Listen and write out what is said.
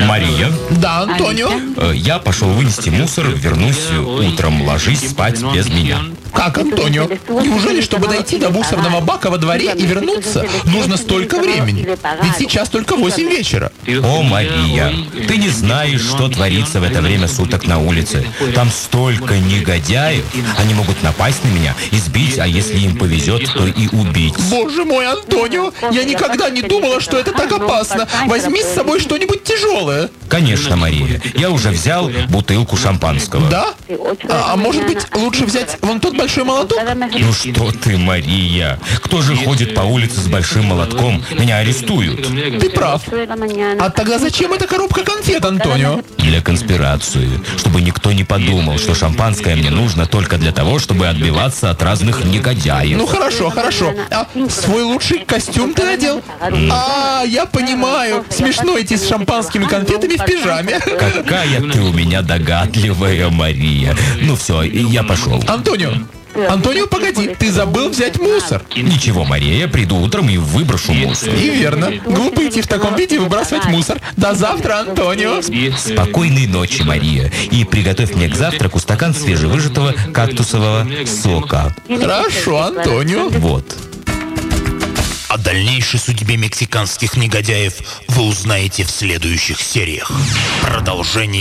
Мария, Да, Антонио? э, я пошел вынести мусор, вернусь утром, ложись спать без меня. Как, Антонио? Неужели, чтобы дойти до мусорного бака во дворе и вернуться, нужно столько времени? Ведь сейчас только 8 вечера. О, Мария, ты не знаешь, что творится в это время суток на улице. Там столько негодяев. Они могут напасть на меня, избить, а если им повезет, то и убить. Боже мой, Антонио, я никогда не думала, что это так опасно. Возьми с собой что-нибудь тяжелое. Конечно, Мария, я уже взял бутылку шампанского. Да? А, а может быть, лучше взять вон тот большой молоток? Ну что ты, Мария? Кто же ходит по улице с большим молотком? Меня арестуют. Ты прав. А тогда зачем эта коробка конфет, Антонио? Для конспирации. Чтобы никто не подумал, что шампанское мне нужно только для того, чтобы отбиваться от разных негодяев. Ну хорошо, хорошо. А свой лучший костюм ты надел? А, я понимаю. Смешно идти с шампанскими конфетами в пижаме. Какая ты у меня догадливая, Мария. Ну все, я пошел. Антонио, Антонио, погоди, ты забыл взять мусор. Ничего, Мария, я приду утром и выброшу мусор. И верно. Глупо идти в таком виде и выбрасывать мусор. До завтра, Антонио. Спокойной ночи, Мария. И приготовь мне к завтраку стакан свежевыжатого кактусового сока. Хорошо, Антонио. Вот. О дальнейшей судьбе мексиканских негодяев вы узнаете в следующих сериях. Продолжение